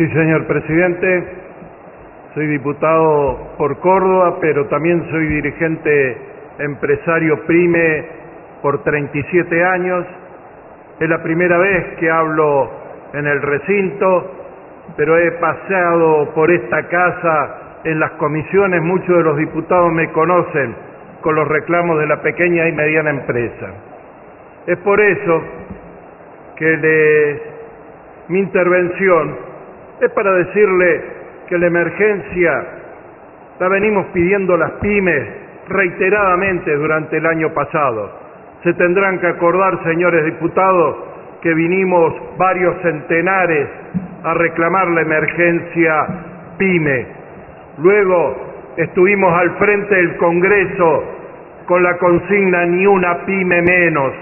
Sí, señor presidente. Soy diputado por Córdoba, pero también soy dirigente empresario PRIME por 37 años. Es la primera vez que hablo en el recinto, pero he paseado por esta casa en las comisiones, muchos de los diputados me conocen con los reclamos de la pequeña y mediana empresa. Es por eso que mi intervención es para decirle que la emergencia la venimos pidiendo las pymes reiteradamente durante el año pasado. Se tendrán que acordar, señores diputados, que vinimos varios centenares a reclamar la emergencia pyme. Luego estuvimos al frente del Congreso con la consigna ni una pyme menos.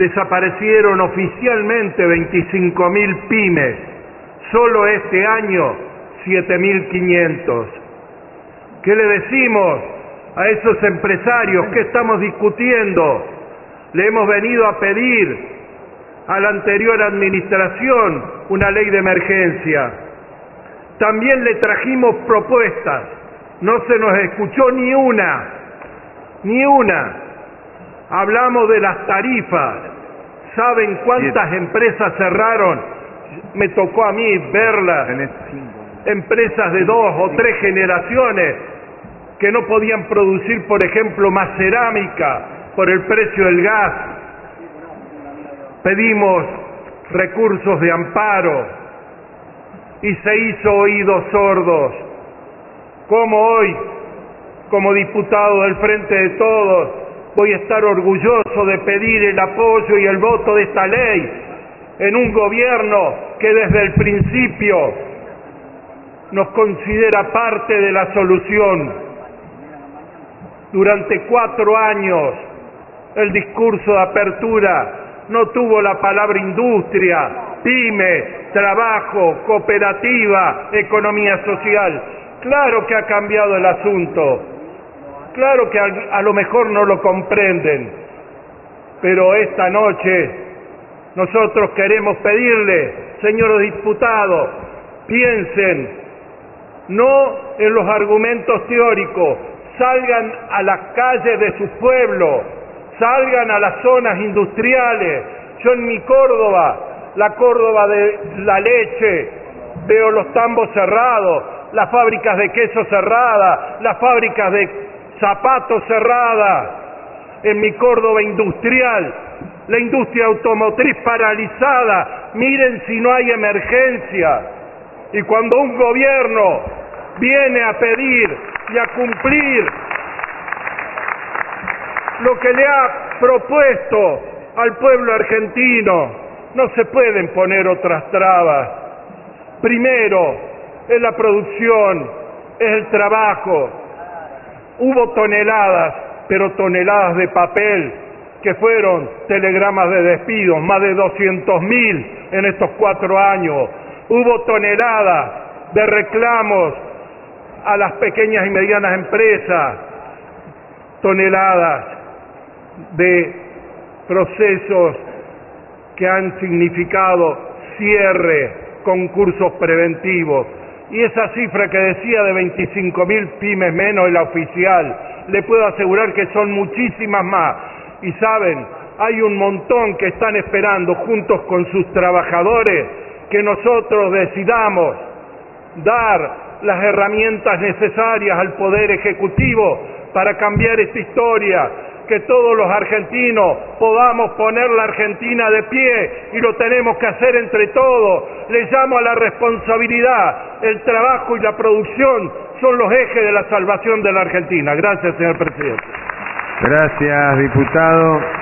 Desaparecieron oficialmente 25 mil pymes, solo este año 7.500. ¿Qué le decimos a esos empresarios? ¿Qué estamos discutiendo? Le hemos venido a pedir a la anterior administración una ley de emergencia. También le trajimos propuestas, no se nos escuchó ni una, ni una. Hablamos de las tarifas. ¿Saben cuántas empresas cerraron? Me tocó a mí verlas. Empresas de dos o tres generaciones que no podían producir, por ejemplo, más cerámica por el precio del gas. Pedimos recursos de amparo y se hizo oídos sordos. Como hoy, como diputado del Frente de Todos, voy a estar orgulloso de pedir el apoyo y el voto de esta ley en un gobierno que desde el principio nos considera parte de la solución. Durante cuatro años el discurso de apertura no tuvo la palabra industria, pyme, trabajo, cooperativa, economía social. Claro que ha cambiado el asunto, claro que a, lo mejor no lo comprenden, pero esta noche nosotros queremos pedirle, señores diputados, piensen no en los argumentos teóricos, salgan a las calles de su pueblo, salgan a las zonas industriales. Yo en mi Córdoba, la Córdoba de la leche, veo los tambos cerrados, las fábricas de queso cerradas, las fábricas de zapatos cerradas, en mi Córdoba industrial, la industria automotriz paralizada, miren si no hay emergencia. Y cuando un gobierno viene a pedir y a cumplir lo que le ha propuesto al pueblo argentino. No se pueden poner otras trabas. Primero es la producción, es el trabajo. Hubo toneladas, pero toneladas de papel que fueron telegramas de despidos, más de 200 mil en estos cuatro años. Hubo toneladas de reclamos a las pequeñas y medianas empresas, toneladas de procesos que han significado cierre, concursos preventivos. Y esa cifra que decía de 25 mil pymes menos es la oficial, le puedo asegurar que son muchísimas más. Y saben, hay un montón que están esperando juntos con sus trabajadores que nosotros decidamos dar las herramientas necesarias al Poder Ejecutivo para cambiar esta historia que todos los argentinos podamos poner la Argentina de pie y lo tenemos que hacer entre todos. Le llamo a la responsabilidad. El trabajo y la producción son los ejes de la salvación de la Argentina. Gracias, señor presidente. Gracias, diputado.